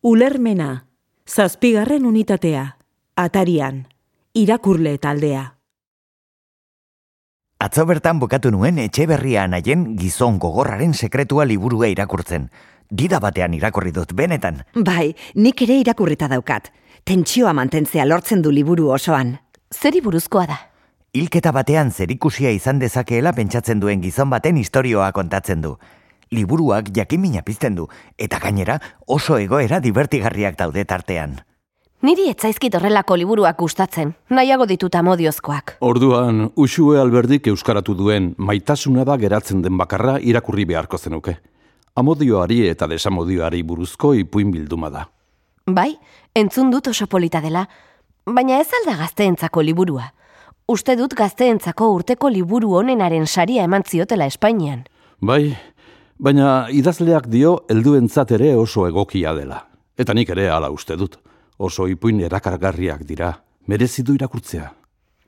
Ulermena, zazpigarren unitatea, atarian, irakurle taldea. Atzo bertan bukatu nuen etxe berria naien gizon gogorraren sekretua liburua irakurtzen. Dida batean irakurri dut benetan. Bai, nik ere irakurrita daukat. Tentsioa mantentzea lortzen du liburu osoan. Zeri buruzkoa da. Hilketa batean zerikusia izan dezakeela pentsatzen duen gizon baten istorioa kontatzen du. Liburuak jakimina pizten du, eta gainera oso egoera divertigarriak daude tartean. Niri etzaizkit horrelako liburuak gustatzen, nahiago ditut amodiozkoak. Orduan, Usue Alberdik euskaratu duen maitasuna da geratzen den bakarra irakurri beharko zenuke. Amodioari eta desamodioari buruzko ipuin bilduma da. Bai, entzun dut oso polita dela, baina ez alda gazteentzako liburua. Uste dut gazteentzako urteko liburu honenaren saria eman ziotela Espainian. Bai, baina idazleak dio helduentzat ere oso egokia dela. Eta nik ere hala uste dut. Oso ipuin erakargarriak dira. Merezi du irakurtzea.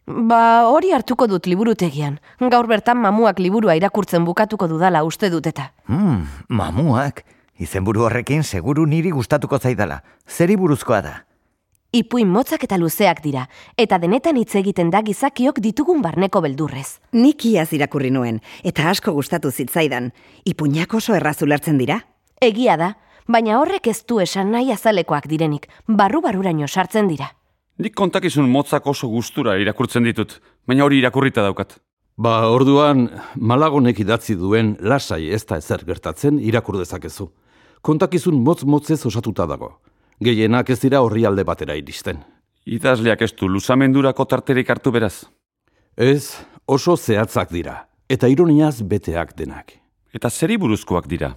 Ba, hori hartuko dut liburutegian. Gaur bertan mamuak liburua irakurtzen bukatuko dudala uste dut eta. Hmm, mamuak. Izenburu horrekin seguru niri gustatuko zaidala. Zeri buruzkoa da? Ipuin motzak eta luzeak dira, eta denetan hitz egiten da gizakiok ditugun barneko beldurrez. Nik iaz irakurri nuen, eta asko gustatu zitzaidan. Ipuinak oso erraz ulertzen dira. Egia da, baina horrek ez du esan nahi azalekoak direnik, barru-barruraino sartzen dira. Nik kontakizun motzak oso gustura irakurtzen ditut, baina hori irakurrita daukat. Ba, orduan, malagonek idatzi duen lasai ez da ezer gertatzen irakur dezakezu. Kontakizun motz-motzez osatuta dago. Gehienak ez dira horri alde batera iristen. Idazleak ez du luzamendurako tarterik hartu beraz. Ez, oso zehatzak dira, eta ironiaz beteak denak. Eta zeri buruzkoak dira.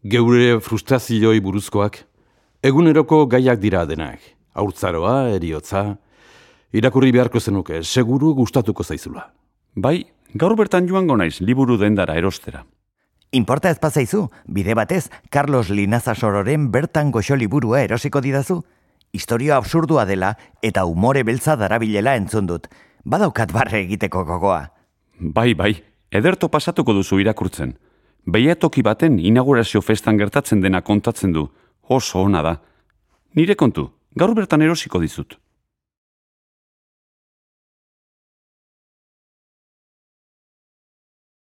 Geure frustrazioi buruzkoak, eguneroko gaiak dira denak. Haurtzaroa, eriotza, irakurri beharko zenuke, seguru gustatuko zaizula. Bai, gaur bertan joango naiz liburu dendara erostera. Inporta ez pasaizu, bide batez, Carlos Linaza Sororen bertan goxo liburua erosiko didazu? Historio absurdua dela eta umore beltza darabilela entzun dut. Badaukat barre egiteko gogoa. Bai, bai, ederto pasatuko duzu irakurtzen. Behiatoki baten inaugurazio festan gertatzen dena kontatzen du. Oso ona da. Nire kontu, gaur bertan erosiko dizut.